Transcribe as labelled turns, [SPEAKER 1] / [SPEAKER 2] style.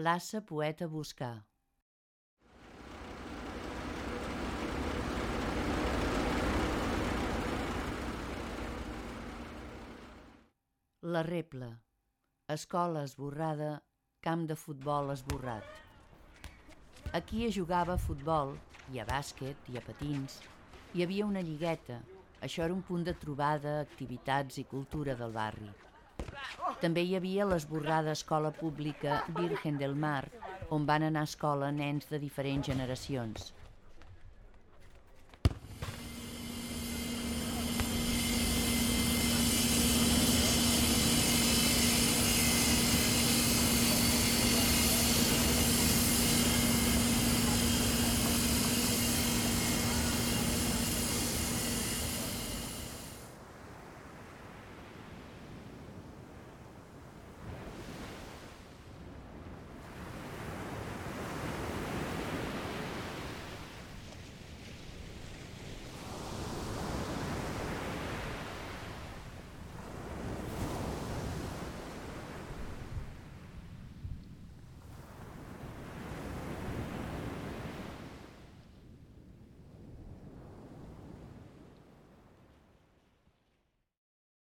[SPEAKER 1] Plaça Poeta Buscar. La Repla. Escola esborrada, camp de futbol esborrat. Aquí es jugava a futbol, i a bàsquet, i a patins. Hi havia una lligueta. Això era un punt de trobada, activitats i cultura del barri. També hi havia l'esborrada escola pública Virgen del Mar, on van anar a escola nens de diferents generacions.